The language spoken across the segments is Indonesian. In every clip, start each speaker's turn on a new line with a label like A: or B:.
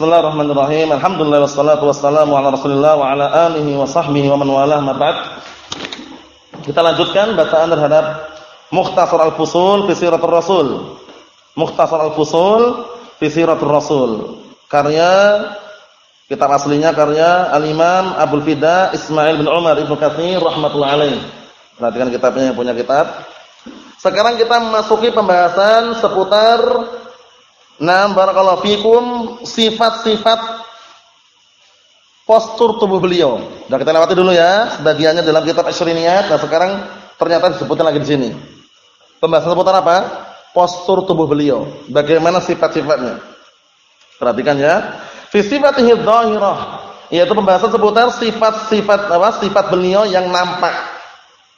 A: Bismillahirrahmanirrahim. Alhamdulillah wassalatu wassalamu ala Rasulillah wa ala alihi wa sahbihi wa man walah ma Kita lanjutkan bacaan terhadap Mukhtasar Al-Fusul fi Siratul Rasul. Mukhtasar Al-Fusul fi Siratul Rasul. Karya kitab aslinya karya Al-Imam Abdul Fida Ismail bin Umar Ibnu Katsir rahimatullah alaih. Perhatikan kitabnya yang punya kitab. Sekarang kita memasuki pembahasan seputar Nah, barakallahu fikum sifat-sifat postur tubuh beliau. Sudah kita lewati dulu ya, sebagiannya dalam kitab Asyriniyat. Nah, sekarang ternyata disebutkan lagi di sini. Pembahasan seputar apa? Postur tubuh beliau. Bagaimana sifat-sifatnya? Perhatikan ya. Fi sifatihi dhahirah, yaitu pembahasan seputar sifat-sifat apa? Sifat beliau yang nampak.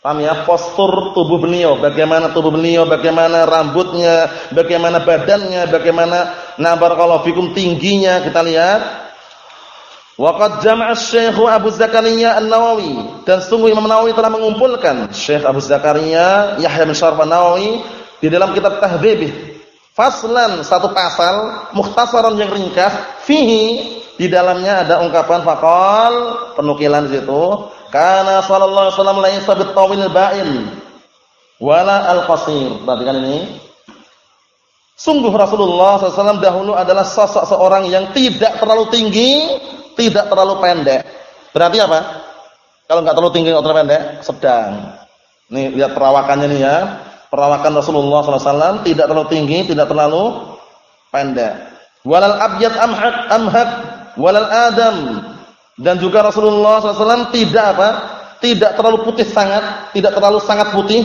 A: Paham ya? Postur tubuh beliau, bagaimana tubuh beliau, bagaimana rambutnya, bagaimana badannya, bagaimana nah barakallahu fikum tingginya kita lihat. Waqad jama'a Syekh Abu Zakaria An-Nawawi dan sungguh Imam Nawawi telah mengumpulkan Syekh Abu Zakaria Yahya bin Syaraf An-Nawawi di dalam kitab Tahdzib. Faslan satu pasal mukhtasaran yang ringkas fihi di dalamnya ada ungkapan faqal penukilan situ karena sallallahu alaihi wasallam laisa bitawil ba'in wala al-qasir. Perhatikan ini. Sungguh Rasulullah SAW dahulu adalah sosok seorang yang tidak terlalu tinggi, tidak terlalu pendek. Berarti apa? Kalau enggak terlalu tinggi, enggak terlalu pendek, sedang. Nih lihat perawakannya nih ya. Perawakan Rasulullah SAW tidak terlalu tinggi, tidak terlalu pendek. Walal abyad amhad amhad walal adam dan juga Rasulullah SAW tidak apa? Tidak terlalu putih sangat, tidak terlalu sangat putih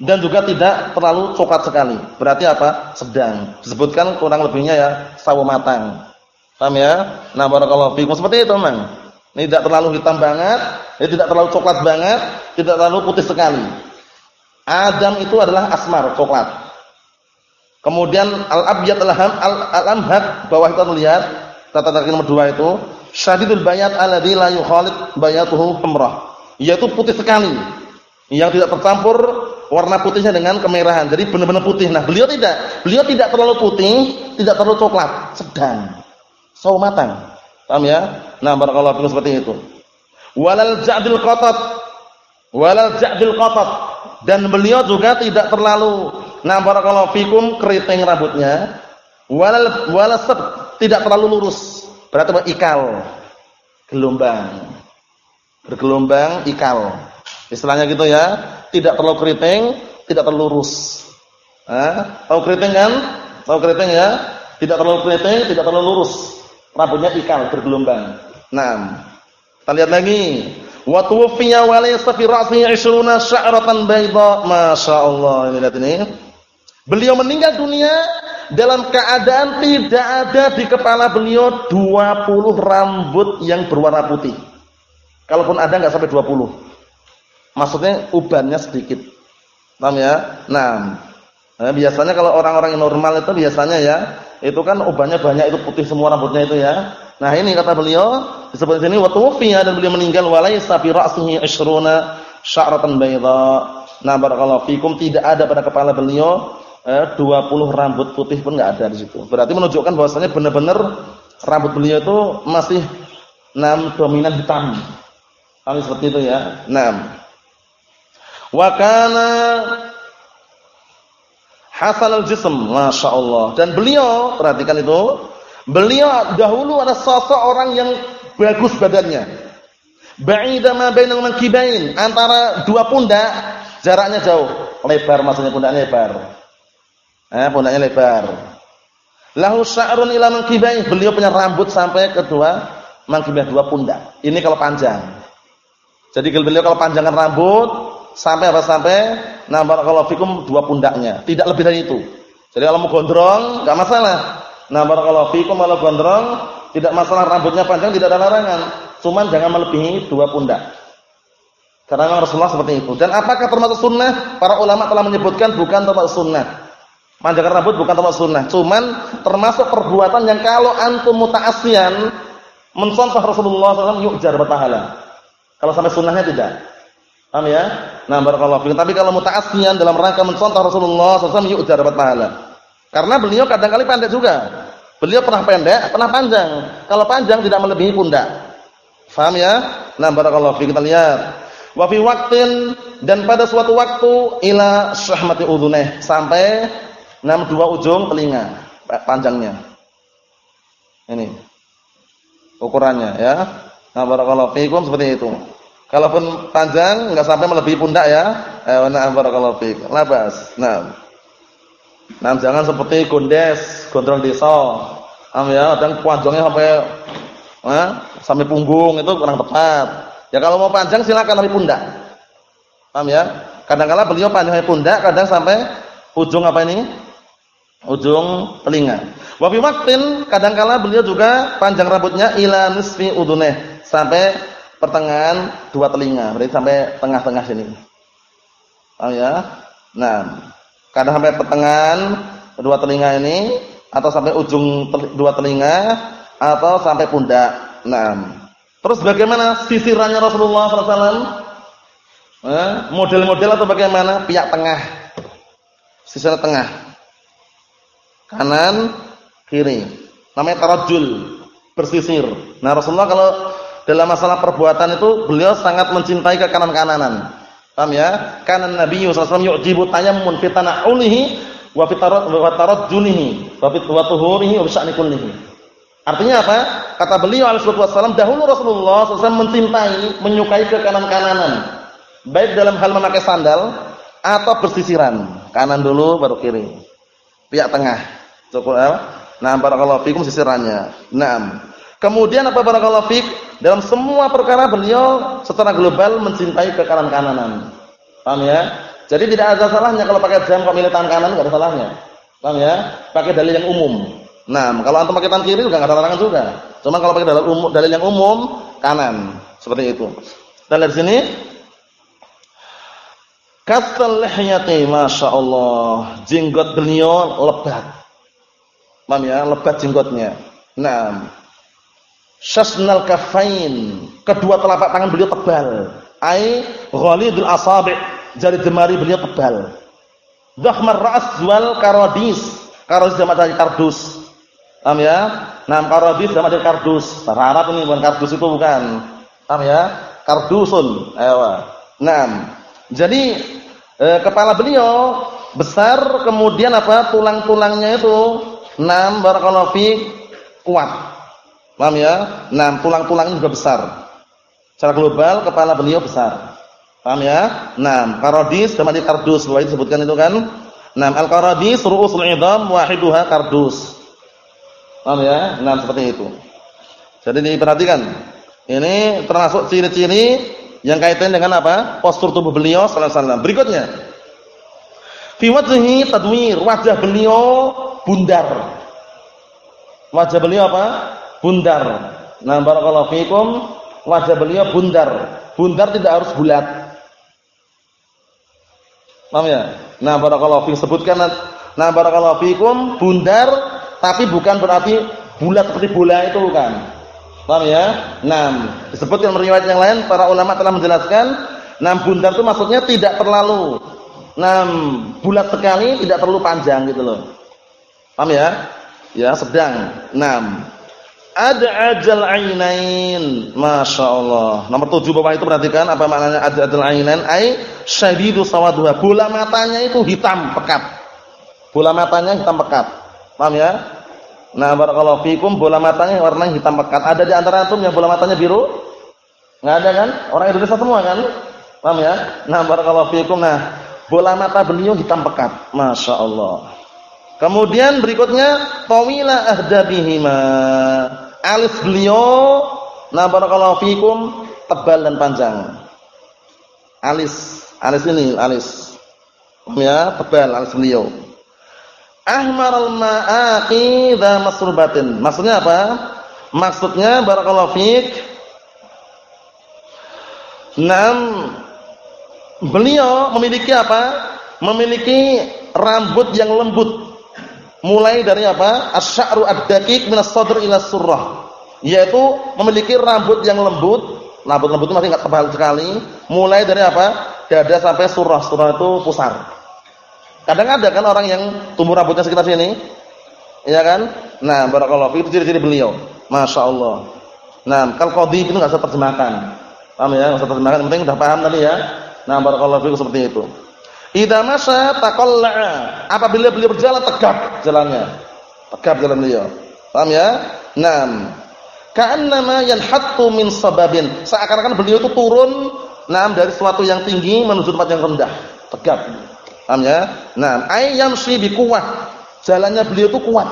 A: dan juga tidak terlalu coklat sekali. Berarti apa? Sedang. Disebutkan kurang lebihnya ya sawo matang. Paham ya? Nah, barakallahu fiikum seperti itu, Mang. Tidak terlalu hitam banget, ya tidak terlalu coklat banget, tidak terlalu putih sekali. Adam itu adalah asmar, coklat. Kemudian al-abyad al-amhad, bawah itu lihat, tata-tata nomor 2 itu syadidul bayat alladzi la yukhalid bayatuhu humrah yaitu putih sekali yang tidak tercampur warna putihnya dengan kemerahan. Jadi benar-benar putih. Nah beliau tidak beliau tidak terlalu putih tidak terlalu coklat sedang sawo matang paham ya? Nah barakallahu fikum seperti itu. Walal ja'dil qatat. Walal ja'dil qatat. Dan beliau juga tidak terlalu nah barakallahu fikum keriting rambutnya. Walal walasab tidak terlalu lurus Berarti? Ikal. Gelombang. Bergelombang ikal. Istilahnya gitu ya. Tidak terlalu keriting, tidak terlalu lurus. Hah? Tahu keriting kan? Tahu keriting ya? Tidak terlalu keriting, tidak terlalu lurus. Rambutnya ikal, bergelombang. Nah, kita lihat lagi. Wa tuwfiya wa laysa fi ra'sihi 20 sya'ratan bayda. Masyaallah, ini lihat ini. Beliau meninggal dunia dalam keadaan tidak ada di kepala beliau 20 rambut yang berwarna putih. Kalaupun ada nggak sampai 20. Maksudnya ubannya sedikit. Paham ya? Nah, nah biasanya kalau orang-orang yang normal itu biasanya ya, itu kan ubannya banyak itu putih semua rambutnya itu ya. Nah, ini kata beliau disebut di sini wa tuwfiya dan beliau meninggal walaysa fi ra'sihi 20 sya'ratan bayda. Nah, barakallahu fikum tidak ada pada kepala beliau eh, 20 rambut putih pun nggak ada di situ. Berarti menunjukkan bahwasanya benar-benar rambut beliau itu masih enam dominan hitam. Kami seperti itu ya. Enam. Wakana Hasan al-jism, Masya Allah. Dan beliau, perhatikan itu, beliau dahulu ada sosok orang yang bagus badannya. Ba'ida ma bainal mankibain, antara dua pundak jaraknya jauh, lebar maksudnya pundaknya lebar. Eh, pundaknya lebar. Lahu sya'run ila mankibai. Beliau punya rambut sampai kedua mangkibah dua pundak. Ini kalau panjang. Jadi beliau kalau panjangkan rambut sampai apa sampai nah barakallahu fikum dua pundaknya, tidak lebih dari itu. Jadi kalau mau gondrong enggak masalah. Nah barakallahu fikum kalau gondrong tidak masalah rambutnya panjang tidak ada larangan. Cuman jangan melebihi dua pundak. Karena Rasulullah seperti itu. Dan apakah termasuk sunnah? Para ulama telah menyebutkan bukan termasuk sunnah. Manjakan rambut bukan termasuk sunnah, cuman termasuk perbuatan yang kalau antum muta'assiyan mencontoh Rasulullah SAW yujar berpahala. Kalau sampai sunnahnya tidak. Paham ya? Nah, barakallahu. Tapi kalau muta'assiyan dalam rangka mencontoh Rasulullah SAW yujar dapat pahala. Karena beliau kadang kali pandai juga. Beliau pernah pendek, pernah panjang. Kalau panjang tidak melebihi pundak. Faham ya? Nah, barakallahu fi kita lihat. Wa fi dan pada suatu waktu ila syahmati udhuneh sampai enam dua ujung telinga panjangnya. Ini ukurannya ya. Nah, barakallahu fikum seperti itu. Kalaupun panjang enggak sampai melebihi pundak ya. Eh, nah barakallahu fikum. Labas. Nah. Nah, jangan seperti gondes, gondrong desa. Am ya, dan panjangnya sampai eh, sampai punggung itu kurang tepat. Ya kalau mau panjang silakan dari pundak. Paham ya? Kadang-kala beliau panjang dari pundak, kadang sampai ujung apa ini? Ujung telinga. Wa fi waqtin kadang-kala beliau juga panjang rambutnya ila nisfi uduneh sampai pertengahan dua telinga, berarti sampai tengah-tengah sini. Paham ya? Nah, kadang sampai pertengahan dua telinga ini atau sampai ujung dua telinga atau sampai pundak. Nah, terus bagaimana sisirannya Rasulullah SAW? Eh, model-model atau bagaimana? Pihak tengah, sisir tengah, kanan, kiri. Namanya tarajul, bersisir. Nah, Rasulullah kalau dalam masalah perbuatan itu beliau sangat mencintai ke kanan-kananan. Paham ya? Kanan Nabi sallallahu alaihi wasallam yu'jibu tayammun fi tana'ulihi wa fi tarajjulihi wa fi tuhurihi wa bi kullihi. Artinya apa? Kata beliau alaihi wasallam dahulu Rasulullah SAW mencintai, menyukai ke kanan-kananan. Baik dalam hal memakai sandal atau bersisiran. Kanan dulu baru kiri. Pihak tengah. Cukup ya? Nah, barakallahu fikum sisirannya. Naam. Kemudian apa barakallahu fik? Dalam semua perkara beliau secara global mencintai ke kanan-kananan. Paham ya? Jadi tidak ada salahnya kalau pakai jam kok milih tangan kanan enggak ada salahnya. Paham ya? Pakai dalil yang umum. Nah, kalau antum pakai tangan kiri juga enggak ada larangan juga. Cuma kalau pakai dalil umum, dalil yang umum kanan. Seperti itu. Dan dari sini kasal lihyati masyaallah, jenggot beliau lebat. Paham ya? Lebat jenggotnya. Naam. Syasnal kafain. Kedua telapak tangan beliau tebal. Ai ghalidul asabi'. Jari jemari beliau tebal. Dhahmar ra's wal karadis. Karadis sama dari kardus. Paham ya? Naam karadis sama dari kardus. Bahasa ini bukan kardus itu bukan. Paham ya? Kardusun. Ayo. Naam. Jadi eh, kepala beliau besar kemudian apa? Tulang-tulangnya itu Enam barakallahu fi kuat. Paham ya? Enam tulang-tulangnya juga besar. Secara global kepala beliau besar. Paham ya? Enam karodis sama di kardus. Bahwa disebutkan itu kan. Enam al-karadis ru'usul idham wahiduha kardus. Paham ya? Enam seperti itu. Jadi diperhatikan. Ini termasuk ciri-ciri yang kaitan dengan apa? Postur tubuh beliau sallallahu alaihi wasallam. Berikutnya. Fi wajhihi tadwir, wajah beliau bundar. Wajah beliau apa? Bundar. Nah, barakallahu fikum, wajah beliau bundar. Bundar tidak harus bulat. Paham ya? Nah, barakallahu fikum sebutkan nah barakallahu fikum bundar tapi bukan berarti bulat seperti bola itu bukan. Paham ya? Nah, disebutkan riwayat yang lain para ulama telah menjelaskan, nah bundar itu maksudnya tidak terlalu nah bulat sekali, tidak terlalu panjang gitu loh. Paham ya? Ya, sedang. 6. Ada ajal ainain. Masya Allah. Nomor 7 Bapak itu perhatikan apa maknanya ada ajal ainain? Ai syadidu sawaduha. Bola matanya itu hitam pekat. Bola matanya hitam pekat. Paham ya? Nah, barakallahu fikum bola matanya warna hitam pekat. Ada di antara antum yang bola matanya biru? Enggak ada kan? Orang Indonesia semua kan? Paham ya? Nah, barakallahu fikum. Nah, bola mata beliau hitam pekat. Masya Allah. Kemudian berikutnya tawila ahdabihima. Alis beliau nah barakallahu fikum tebal dan panjang. Alis, alis ini alis. Ya, tebal alis beliau. Ahmar al-ma'aqi dha masrubatin. Maksudnya apa? Maksudnya barakallahu fik Nam beliau memiliki apa? Memiliki rambut yang lembut Mulai dari apa? Asy-sya'ru ad-daqiq as-sadr ila surrah. Yaitu memiliki rambut yang lembut, rambut lembut itu masih enggak tebal sekali, mulai dari apa? Dada sampai surah. Surah itu pusar. Kadang ada kan orang yang tumbuh rambutnya sekitar sini. Iya kan? Nah, barakallahu itu ciri-ciri beliau. Masya Allah. Nah, kalau qadhi itu enggak usah terjemahkan. Paham ya? Enggak usah terjemahkan, penting udah paham tadi ya. Nah, barakallahu seperti itu. Idza masya. Apabila beliau berjalan tegap jalannya. Tegap jalan beliau. Paham ya? Naam. Ka'annama yanhattu min sababin. Seakan-akan beliau itu turun naam dari suatu yang tinggi menuju tempat yang rendah. Tegap. Paham ya? Naam, ay yamshi bi. Jalannya beliau itu kuat.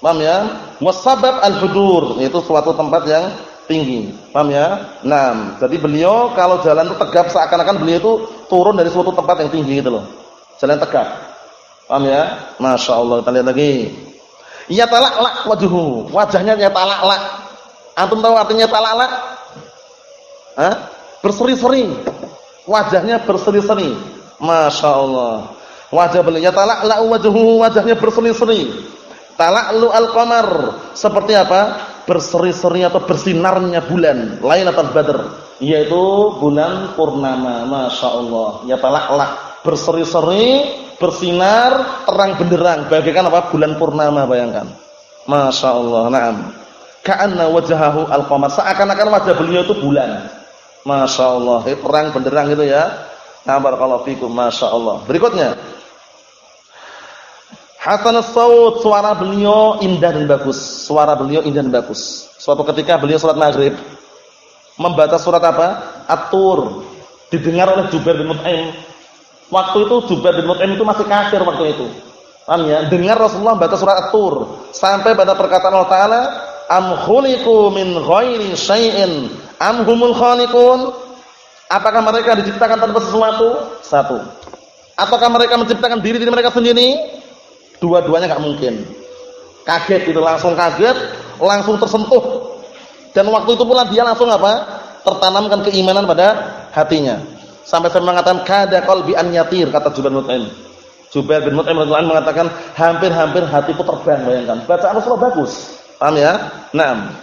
A: Paham ya? Wasabab al-hudur, itu suatu tempat yang tinggi. Paham ya? Nah, jadi beliau kalau jalan itu tegap seakan-akan beliau itu turun dari suatu tempat yang tinggi gitu loh. Jalan tegap. Paham ya? Masya Allah. Kita lihat lagi. Ya talak wajhu. Wajahnya ya talak Antum tahu artinya talak Hah? Berseri-seri. Wajahnya berseri-seri. Masya Allah. Wajah beliau ya talak wajhu. Wajahnya berseri-seri. Tala'lu al-qamar. Seperti apa? Berseri-seri atau bersinarnya bulan. Lailatul Badr. Yaitu bulan purnama. Masya Allah. Ya tala'la. Berseri-seri, bersinar, terang benderang. Bagaikan apa? Bulan purnama bayangkan. Masya Allah. Naam. Ka'anna wajahahu al-qamar. Seakan-akan wajah beliau itu bulan. Masya Allah. Terang benderang gitu ya. Nah, barakallahu fikum. Masya Allah. Berikutnya. Hasan saut suara beliau indah dan bagus. Suara beliau indah dan bagus. Suatu ketika beliau salat maghrib membaca surat apa? At-Tur. Didengar oleh Jubair bin Mut'im. Waktu itu Jubair bin Mut'im itu masih kafir waktu itu. Paham ya? Dengar Rasulullah baca surat At-Tur sampai pada perkataan Allah Taala, "Am khuliqu min ghairi syai'in am humul khaliqun?" Apakah mereka diciptakan tanpa sesuatu? Satu. Ataukah mereka menciptakan diri diri mereka sendiri? Dua-duanya nggak mungkin. Kaget itu langsung kaget, langsung tersentuh. Dan waktu itu pula dia langsung apa? Tertanamkan keimanan pada hatinya. Sampai saya mengatakan kada qalbi an yatir kata Jubair bin Mut'im. Jubair bin Mut'im mengatakan hampir-hampir hatiku terbang bayangkan. Bacaan Rasulullah bagus. Paham ya? Naam.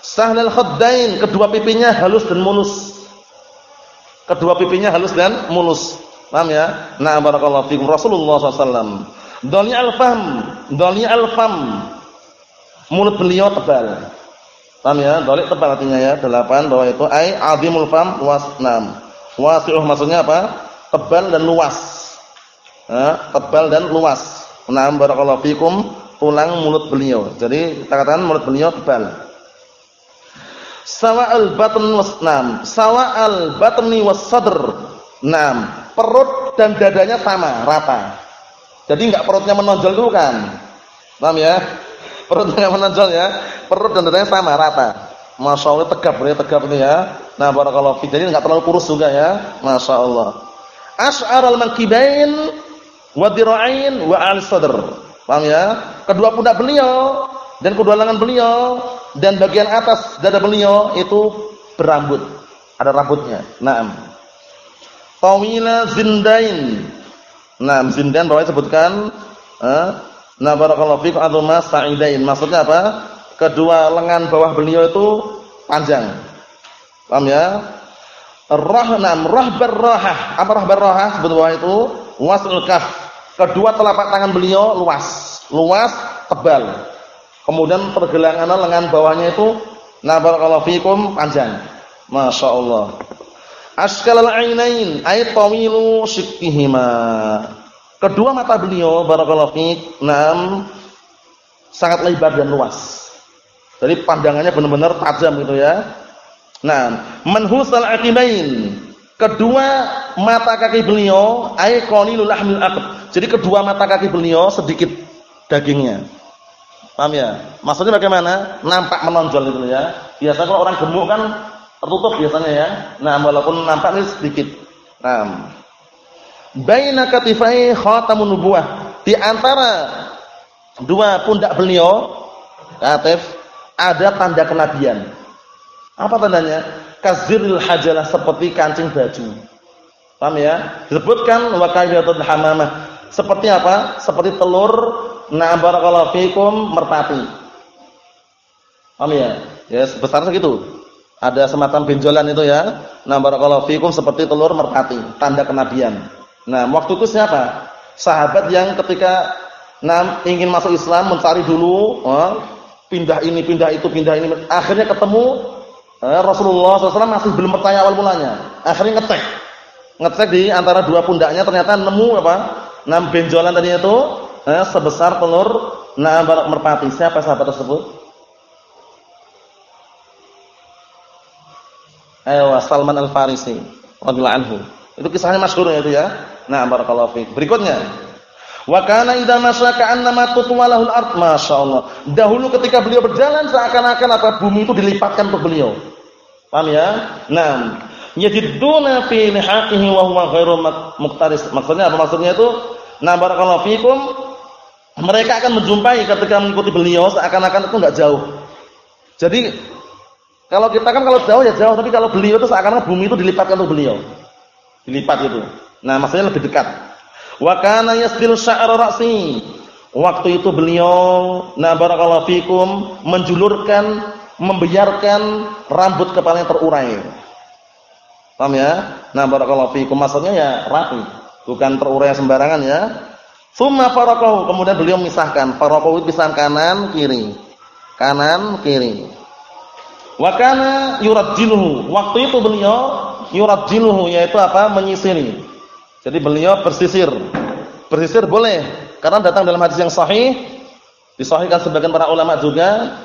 A: Sahlal khaddain, kedua pipinya halus dan mulus. Kedua pipinya halus dan mulus. Paham ya? Nah, barakallahu fikum. Rasulullah SAW Dolnya al-fam, dolnya al-fam. Mulut beliau tebal. Paham ya? Dolik tebal artinya ya. Delapan bahwa itu ai azimul fam wasnam. Wasi'uh maksudnya apa? Tebal dan luas. Ya, tebal dan luas. Naam barakallahu fikum tulang mulut beliau. Jadi kita katakan mulut beliau tebal. Sawa'al batn wasnam. Sawa'al batni was sadr. Naam. Perut dan dadanya sama, rata. Jadi enggak perutnya menonjol dulu kan. Paham ya? Perutnya menonjol ya. Perut dan dadanya sama rata. Masya Allah tegap ya tegap ini ya. Nah barakallahu fi. Jadi enggak terlalu kurus juga ya. Masya Allah. Ash'ar al-mankibain wa dira'ain wa al-sadr. Paham ya? Kedua pundak beliau dan kedua lengan beliau dan bagian atas dada beliau itu berambut. Ada rambutnya. Naam. Tawila zindain Nah, zindan bahwa sebutkan eh, nah barakallahu fiik aduma sa'idain. Maksudnya apa? Kedua lengan bawah beliau itu panjang. Paham ya? Rahnam rahbar rahah. Apa rahbar rahah sebetulnya itu? Wasul kaf. Kedua telapak tangan beliau luas, luas, tebal. Kemudian pergelangan lengan bawahnya itu nah barakallahu fikum panjang. Masya Allah. Askalal ainain ay tawilu shiqqihima. Kedua mata beliau barakallahu fiik, enam sangat lebar dan luas. Jadi pandangannya benar-benar tajam gitu ya. Nah, manhusal aqibain. Kedua mata kaki beliau ay qalilul lahmil aqd. Jadi kedua mata kaki beliau sedikit dagingnya. Paham ya? Maksudnya bagaimana? Nampak menonjol itu ya. Biasanya kalau orang gemuk kan tertutup biasanya ya. Nah, walaupun nampak ini sedikit. Nah, baina katifai khatamun nubuwah. Di antara dua pundak beliau, katif, ada tanda kenabian. Apa tandanya? Kaziril hajalah seperti kancing baju. Paham ya? Disebutkan wa kayyatul hamamah. Seperti apa? Seperti telur na barakallahu fikum merpati. Paham ya? Ya sebesar segitu ada semacam benjolan itu ya. Nah, barakallahu fikum seperti telur merpati, tanda kenabian. Nah, waktu itu siapa? Sahabat yang ketika nah ingin masuk Islam mencari dulu eh, pindah ini pindah itu pindah ini akhirnya ketemu eh, Rasulullah SAW masih belum percaya awal mulanya akhirnya ngecek ngecek di antara dua pundaknya ternyata nemu apa enam benjolan tadi itu eh, sebesar telur nah merpati siapa sahabat tersebut Ayo Salman Al Farisi radhiyallahu anhu itu kisahnya masyhur itu ya nah barakallahu fiik berikutnya Wa kana idza masya ka'annama tutwalahul ard. Masyaallah. Dahulu ketika beliau berjalan seakan-akan apa bumi itu dilipatkan untuk beliau. Paham ya? Naam. Yajiduna fi lihaqihi wa huwa ghairu muqtaris. Maksudnya apa maksudnya itu? Nah barakallahu fikum mereka akan menjumpai ketika mengikuti beliau seakan-akan itu enggak jauh. Jadi kalau kita kan kalau jauh ya jauh, tapi kalau beliau itu seakan-akan bumi itu dilipatkan untuk beliau. Dilipat itu. Nah, maksudnya lebih dekat. Wa kana yasdil sya'ra. Waktu itu beliau na barakallahu fikum menjulurkan, membiarkan rambut kepalanya terurai. Paham ya? Nah barakallahu fikum maksudnya ya rapi, bukan terurai sembarangan ya. Summa faraqahu, kemudian beliau memisahkan. Faraqahu pisah kanan, kiri. Kanan, kiri. Wa kana yurajjiluhu. Waktu itu beliau yurajjiluhu yaitu apa? Menyisiri. Jadi beliau bersisir. Bersisir boleh karena datang dalam hadis yang sahih disahihkan sebagian para ulama juga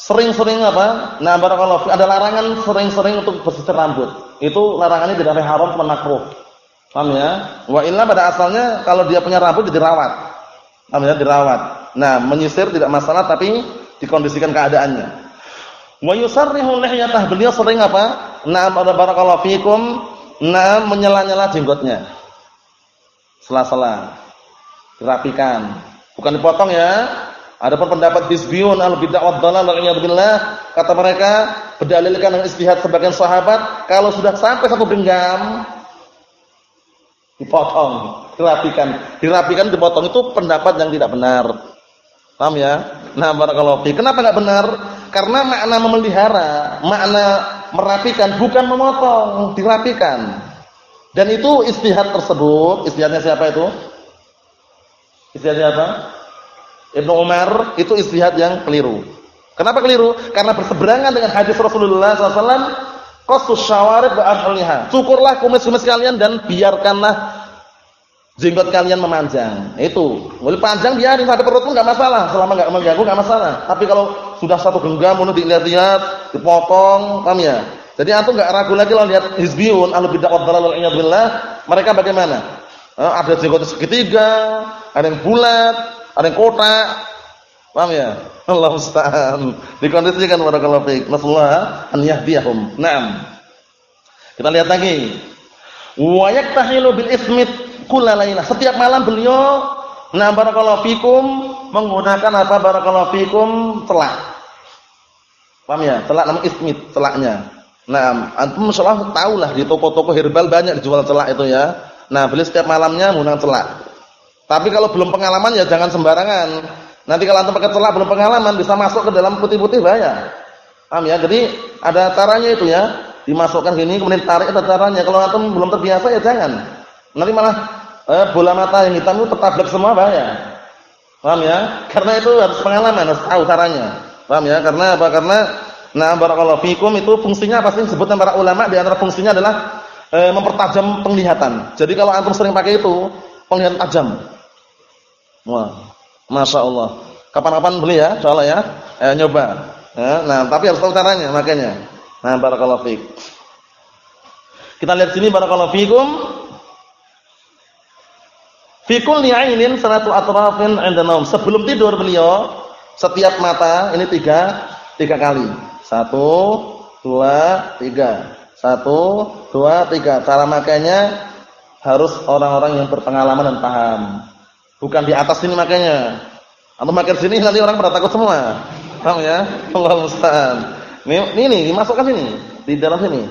A: sering-sering apa? Nah, barakallahu ada larangan sering-sering untuk bersisir rambut. Itu larangannya tidak ada haram cuma makruh. Paham ya? Wa illa pada asalnya kalau dia punya rambut dirawat. Paham ya? Dirawat. Nah, menyisir tidak masalah tapi dikondisikan keadaannya. Wa yusarrihu lihyatah. Beliau sering apa? Nah, barakallahu fikum Nah, menyela-nyela jenggotnya. Sela-sela. Dirapikan. Bukan dipotong ya. Adapun pendapat disbiun al-bid'ah wa dhalal billah, kata mereka berdalilkan dengan istihad sebagian sahabat, kalau sudah sampai satu genggam dipotong, dirapikan. Dirapikan dipotong itu pendapat yang tidak benar. Paham ya? Nah, barakallahu fi. Kenapa enggak benar? Karena makna memelihara, makna merapikan bukan memotong, dirapikan. Dan itu istihad tersebut, istihadnya siapa itu? Istihadnya apa? Ibnu Umar itu istihad yang keliru. Kenapa keliru? Karena berseberangan dengan hadis Rasulullah SAW. Qasus syawarib wa. Cukurlah kumis-kumis kalian dan biarkanlah jenggot kalian memanjang. Itu. Boleh panjang biarin sampai perut pun enggak masalah, selama enggak mengganggu enggak masalah. Tapi kalau sudah satu genggam untuk dilihat-lihat, dipotong, paham ya? Jadi antum enggak ragu lagi kalau lihat hizbiyun, ahlu bid'ah wad dhalal wal billah, mereka bagaimana? Eh, ada jenggot segitiga, ada yang bulat, ada yang kotak. Paham ya? Allah musta'an. Dikondisikan barakallahu fiik. Nasallahu an yahdiyahum. Naam. Kita lihat lagi. Wa yaktahilu bil ismit kullalaila. Setiap malam beliau nah barakallahu fikum menggunakan apa barakallahu fikum celak. Paham ya? Celak nama ismit, celaknya. Nah, antum insyaallah tahulah di toko-toko herbal banyak dijual celak itu ya. Nah, beli setiap malamnya menggunakan celak. Tapi kalau belum pengalaman ya jangan sembarangan. Nanti kalau antum pakai celak belum pengalaman bisa masuk ke dalam putih-putih bahaya. Paham ya? Jadi ada caranya itu ya. Dimasukkan gini kemudian tarik ada caranya. Kalau antum belum terbiasa ya jangan. Nanti malah eh, bola mata yang hitam itu tertabrak semua bahaya. Paham ya? Karena itu harus pengalaman, harus tahu caranya. Paham ya? Karena apa? Karena nah barakallahu fikum itu fungsinya apa sih disebutkan para ulama di antara fungsinya adalah eh, mempertajam penglihatan. Jadi kalau antum sering pakai itu, penglihatan tajam. Wah, masya Allah. Kapan-kapan beli ya, insyaallah ya. Eh, nyoba. Ya, nah, tapi harus tahu caranya makanya. Nah, barakallahu fik. Kita lihat sini barakallahu fikum Fi kulli 'ainin sanatu atrafin 'inda naum. Sebelum tidur beliau setiap mata ini tiga tiga kali. Satu, dua, tiga. Satu, dua, tiga. Cara makanya harus orang-orang yang berpengalaman dan paham. Bukan di atas sini makanya. Atau makin sini nanti orang pada takut semua. Paham ya? Allah musta'an. Ini, ini, dimasukkan sini. Di dalam sini.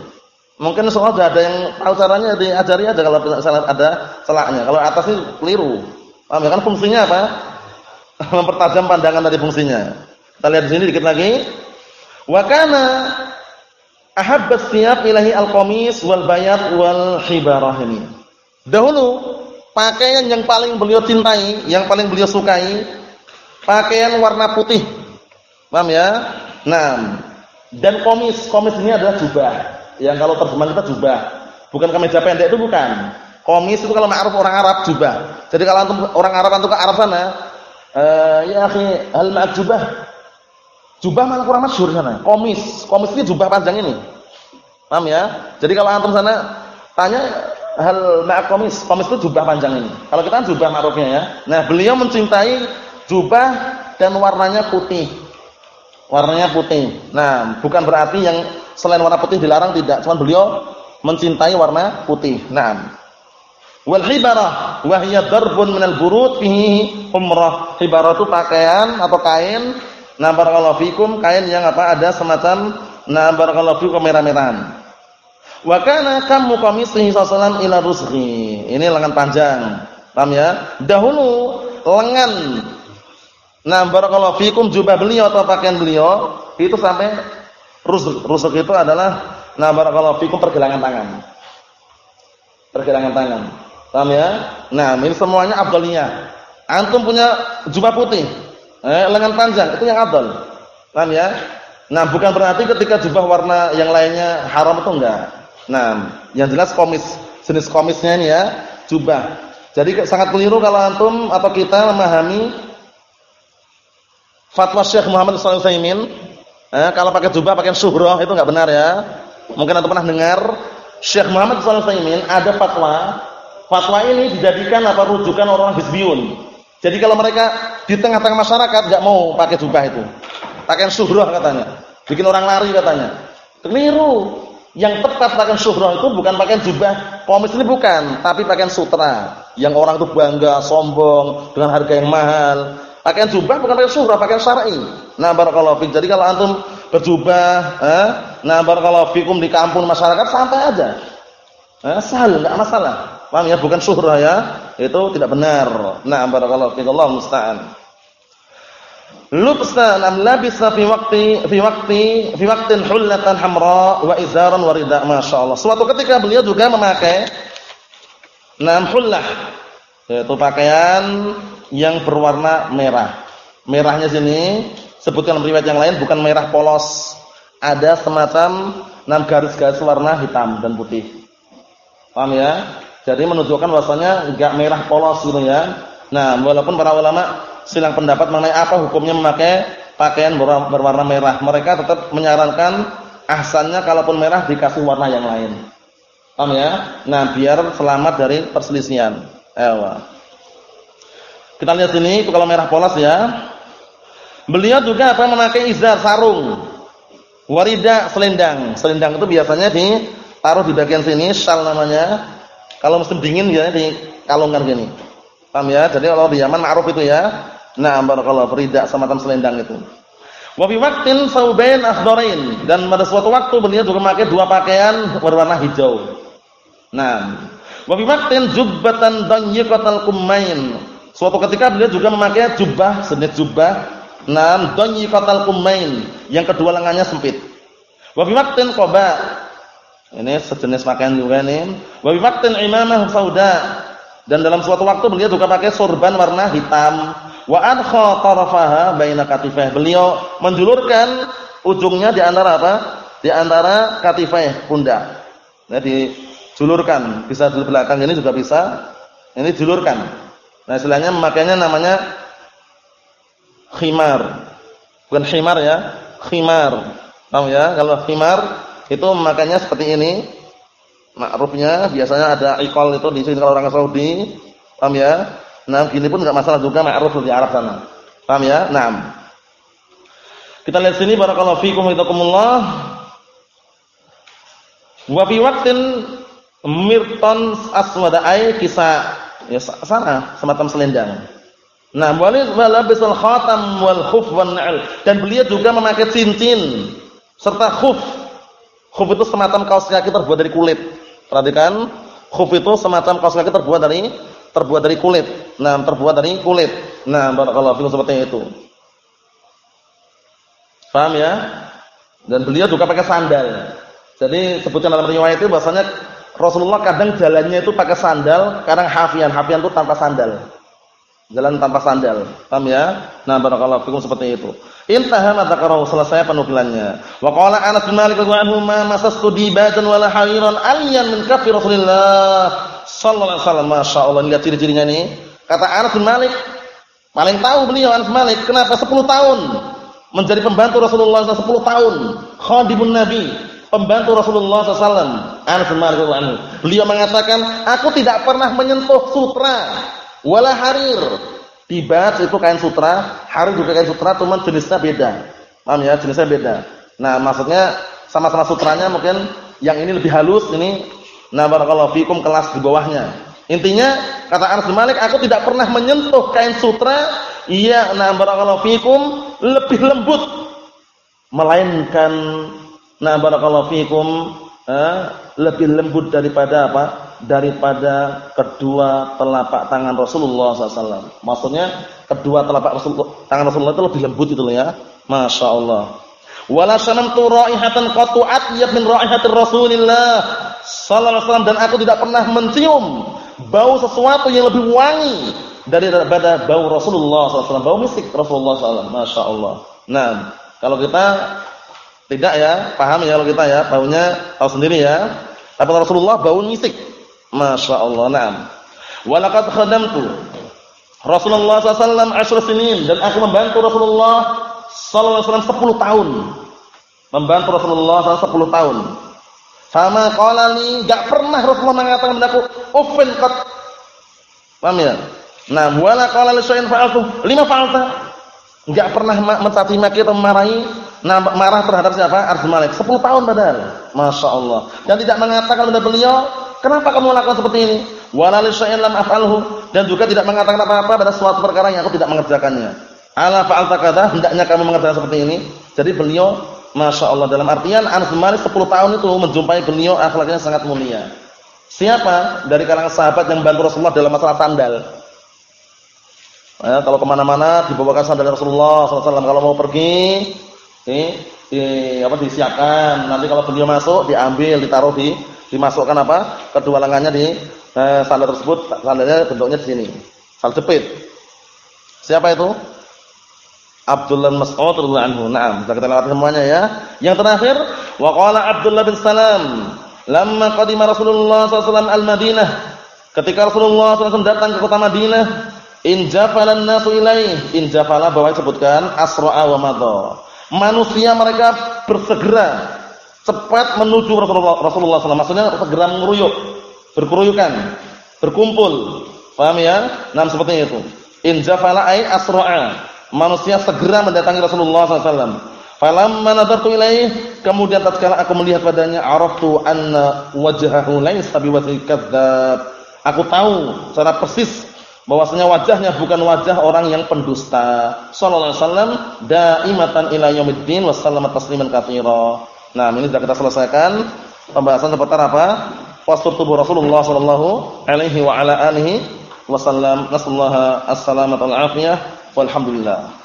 A: Mungkin soal sudah ada yang tahu caranya diajari aja kalau salah ada celaknya. Kalau atas ini keliru. Paham ya kan fungsinya apa? Mempertajam pandangan tadi fungsinya. Kita lihat di sini dikit lagi. Wa kana ahabbas siyab ilahi al-qamis wal bayat wal hibarah ini. Dahulu pakaian yang paling beliau cintai, yang paling beliau sukai, pakaian warna putih. Paham ya? Nah, dan komis, komis ini adalah jubah. Yang kalau terjemahan kita jubah. Bukan kemeja pendek itu bukan. Komis itu kalau ma'ruf orang Arab jubah. Jadi kalau antum orang Arab antum ke Arab sana, eh ya akhi, hal ma'at jubah. Jubah malah kurang masyhur sana. Komis, komis ini jubah panjang ini. Paham ya? Jadi kalau antum sana tanya hal ma'at komis, komis itu jubah panjang ini. Kalau kita kan jubah ma'rufnya ya. Nah, beliau mencintai jubah dan warnanya putih. Warnanya putih. Nah, bukan berarti yang selain warna putih dilarang tidak, cuma beliau mencintai warna putih. Nah, wal hibarah wa hiya darbun minal burud fihi umrah. Hibarah itu pakaian atau kain nah barakallahu fikum kain yang apa ada semacam nah barakallahu fikum merah-merahan. Wa kana kam muqamisihi sallallahu ila rusghi. Ini lengan panjang. Paham ya? Dahulu lengan Nah, barakallahu fikum jubah beliau atau pakaian beliau itu sampai rusuk. Rusuk itu adalah nah barakallahu fikum pergelangan tangan. Pergelangan tangan. Paham ya? Nah, ini semuanya afdalnya. Antum punya jubah putih, eh, lengan panjang, itu yang afdal. Paham ya? Nah, bukan berarti ketika jubah warna yang lainnya haram itu enggak. Nah, yang jelas komis, jenis komisnya ini ya, jubah. Jadi sangat keliru kalau antum atau kita memahami fatwa Syekh Muhammad SAW eh, kalau pakai jubah pakai syuhroh itu enggak benar ya. Mungkin Anda pernah dengar Syekh Muhammad SAW ada fatwa. Fatwa ini dijadikan apa rujukan orang hizbiyun. Jadi kalau mereka di tengah-tengah masyarakat enggak mau pakai jubah itu. Pakai syuhroh katanya. Bikin orang lari katanya. Keliru. Yang tepat pakaian syuhroh itu bukan pakaian jubah komis ini bukan, tapi pakaian sutra. Yang orang itu bangga, sombong dengan harga yang mahal Pakaian jubah bukan pakaian syuhrah, pakaian syar'i. Nah, barakallahu fik. Jadi kalau antum berjubah, eh, nah barakallahu fikum di kampung masyarakat santai aja. Eh, sahal, enggak masalah. Paham ya? Bukan syuhrah ya. Itu tidak benar. Nah, barakallahu fik. Allah musta'an. Lubsa nam labisa fi waqti fi waqti fi waqtin hullatan hamra wa izaran wa rida masyaallah. Suatu ketika beliau juga memakai nam hullah yaitu pakaian yang berwarna merah. Merahnya sini sebutkan riwayat yang lain bukan merah polos. Ada semacam enam garis-garis warna hitam dan putih. Paham ya? Jadi menunjukkan bahwasanya enggak merah polos gitu ya. Nah, walaupun para ulama silang pendapat mengenai apa hukumnya memakai pakaian berwarna merah, mereka tetap menyarankan ahsannya kalaupun merah dikasih warna yang lain. Paham ya? Nah, biar selamat dari perselisihan. Ewa. Kita lihat sini kalau merah polos ya. Beliau juga apa memakai izar sarung. Warida selendang. Selendang itu biasanya ditaruh di bagian sini shal namanya. Kalau musim dingin ya di kalungan gini. Paham ya? Jadi kalau di Yaman ma'ruf itu ya. Nah, barakallahu warida semacam selendang itu. Wa fi waqtin saubain dan pada suatu waktu beliau juga memakai dua pakaian berwarna hijau. Nah, wa fi waqtin jubbatan dayyiqatal kummain Suatu ketika beliau juga memakai jubah, sejenis jubah, nam kotal kumain, yang kedua lengannya sempit. Wa qaba. Ini sejenis pakaian juga nih. Wa waqtin imamah sauda. Dan dalam suatu waktu beliau juga pakai sorban warna hitam. Wa adkha tarafaha baina katifah. Beliau menjulurkan ujungnya di antara apa? Di antara katifah pundak. Nah, dijulurkan, bisa di belakang ini juga bisa. Ini julurkan. Nah, istilahnya memakainya namanya khimar. Bukan khimar ya, khimar. Tahu ya? Kalau khimar itu memakainya seperti ini. Ma'rufnya biasanya ada ikol itu di sini kalau orang Saudi. Paham ya? Nah, gini pun enggak masalah juga ma'ruf di Arab sana. Paham ya? Naam. Kita lihat sini barakallahu fikum wa takumullah. Wa fi waqtin mirton aswada ay kisa ya sana semacam selendang. Nah, wali walabisul khatam wal khuf wan dan beliau juga memakai cincin serta khuf. Khuf itu semacam kaos kaki terbuat dari kulit. Perhatikan, khuf itu semacam kaos kaki terbuat dari terbuat dari kulit. Nah, terbuat dari kulit. Nah, barakallahu fikum seperti itu. Paham ya? Dan beliau juga pakai sandal. Jadi sebutkan dalam riwayat itu bahasanya Rasulullah kadang jalannya itu pakai sandal, kadang hafian. Hafian itu tanpa sandal. Jalan tanpa sandal. Paham ya? Nah, barakallahu fikum seperti itu. Intaha ma dzakarahu selesai penukilannya. Wa qala Anas bin Malik radhiyallahu anhu ma masastu dibatan wala hariran aliyan min kafi Rasulillah sallallahu alaihi wasallam. Masyaallah lihat ciri-cirinya nih. Kata Anas bin Malik, paling tahu beliau Anas bin Malik kenapa 10 tahun menjadi pembantu Rasulullah SAW 10 tahun, khadibun Nabi, pembantu Rasulullah SAW. Anas bin Malik. Beliau mengatakan, aku tidak pernah menyentuh sutra wala harir. Tibat itu kain sutra, harir juga kain sutra, cuma jenisnya beda. Paham ya? Jenisnya beda. Nah, maksudnya sama-sama sutranya mungkin yang ini lebih halus, ini nah barakallahu fikum kelas di bawahnya. Intinya kata Anas bin Malik, aku tidak pernah menyentuh kain sutra, iya nah barakallahu fikum lebih lembut melainkan nah barakallahu fikum eh, lebih lembut daripada apa? daripada kedua telapak tangan Rasulullah SAW. Maksudnya kedua telapak Rasul, tangan Rasulullah itu lebih lembut itu ya. Masya Allah. Wala sanamtu raihatan qatu atyab min raihatir Rasulillah sallallahu alaihi wasallam dan aku tidak pernah mencium bau sesuatu yang lebih wangi daripada bau Rasulullah SAW. Bau misik Rasulullah SAW. Masya Allah. Nah, kalau kita tidak ya, paham ya kalau kita ya, baunya tahu sendiri ya. Tapi Rasulullah bau misik. Masya Allah, na'am. Walaqad khadamtu Rasulullah SAW ashr sinin dan aku membantu Rasulullah SAW 10 tahun. Membantu Rasulullah SAW 10 tahun. Sama qala li, enggak pernah Rasulullah mengatakan padaku, "Uffin qat." Paham ya? Nah, wala qala li fa'altu, lima fa'alta. Enggak pernah mencaci maki atau memarahi, marah terhadap siapa? Arz Malik. 10 tahun padahal. Masya Allah. Dan tidak mengatakan kepada beliau, Kenapa kamu melakukan seperti ini? Walal syai'in lam af'alhu dan juga tidak mengatakan apa-apa pada suatu perkara yang aku tidak mengerjakannya. Ala fa'alta kadza, hendaknya kamu mengerjakan seperti ini. Jadi beliau Masya Allah dalam artian bin Malik 10 tahun itu menjumpai beliau akhlaknya sangat mulia. Siapa dari kalangan sahabat yang membantu Rasulullah dalam masalah sandal? Ya, kalau ke mana-mana dibawakan sandal Rasulullah SAW. Kalau mau pergi, ini, di, apa disiapkan. Nanti kalau beliau masuk diambil, ditaruh di dimasukkan apa? Kedua lengannya di eh, sandal tersebut, sandalnya bentuknya di sini. Sandal jepit. Siapa itu? Abdullah Mas'ud radhiyallahu anhu. Naam, sudah kita lewati semuanya ya. Yang terakhir, wa qala Abdullah bin Salam, lamma qadima Rasulullah SAW al-Madinah. Ketika Rasulullah SAW datang ke kota Madinah, in jafalan nasu ilaih. In jafala bahwa disebutkan asra'a wa madha. Manusia mereka bersegera cepat menuju Rasulullah Rasulullah SAW. Maksudnya segera mengeruyuk, berkeruyukan, berkumpul. Paham ya? Nah, seperti itu. In jafala ay asra'a. Manusia segera mendatangi Rasulullah SAW. Falamma nadartu ilaih, kemudian tatkala aku melihat padanya, araftu anna wajhahu laysa biwajhi kadzdzab. Aku tahu secara persis bahwasanya wajahnya bukan wajah orang yang pendusta. Sallallahu alaihi wasallam daimatan ila yaumiddin wa sallama tasliman katsira. Nah, ini sudah kita selesaikan pembahasan seputar apa? Postur tubuh Rasulullah sallallahu alaihi wa ala alihi wasallam. Nasallaha as-salamata wal afiyah. Walhamdulillah.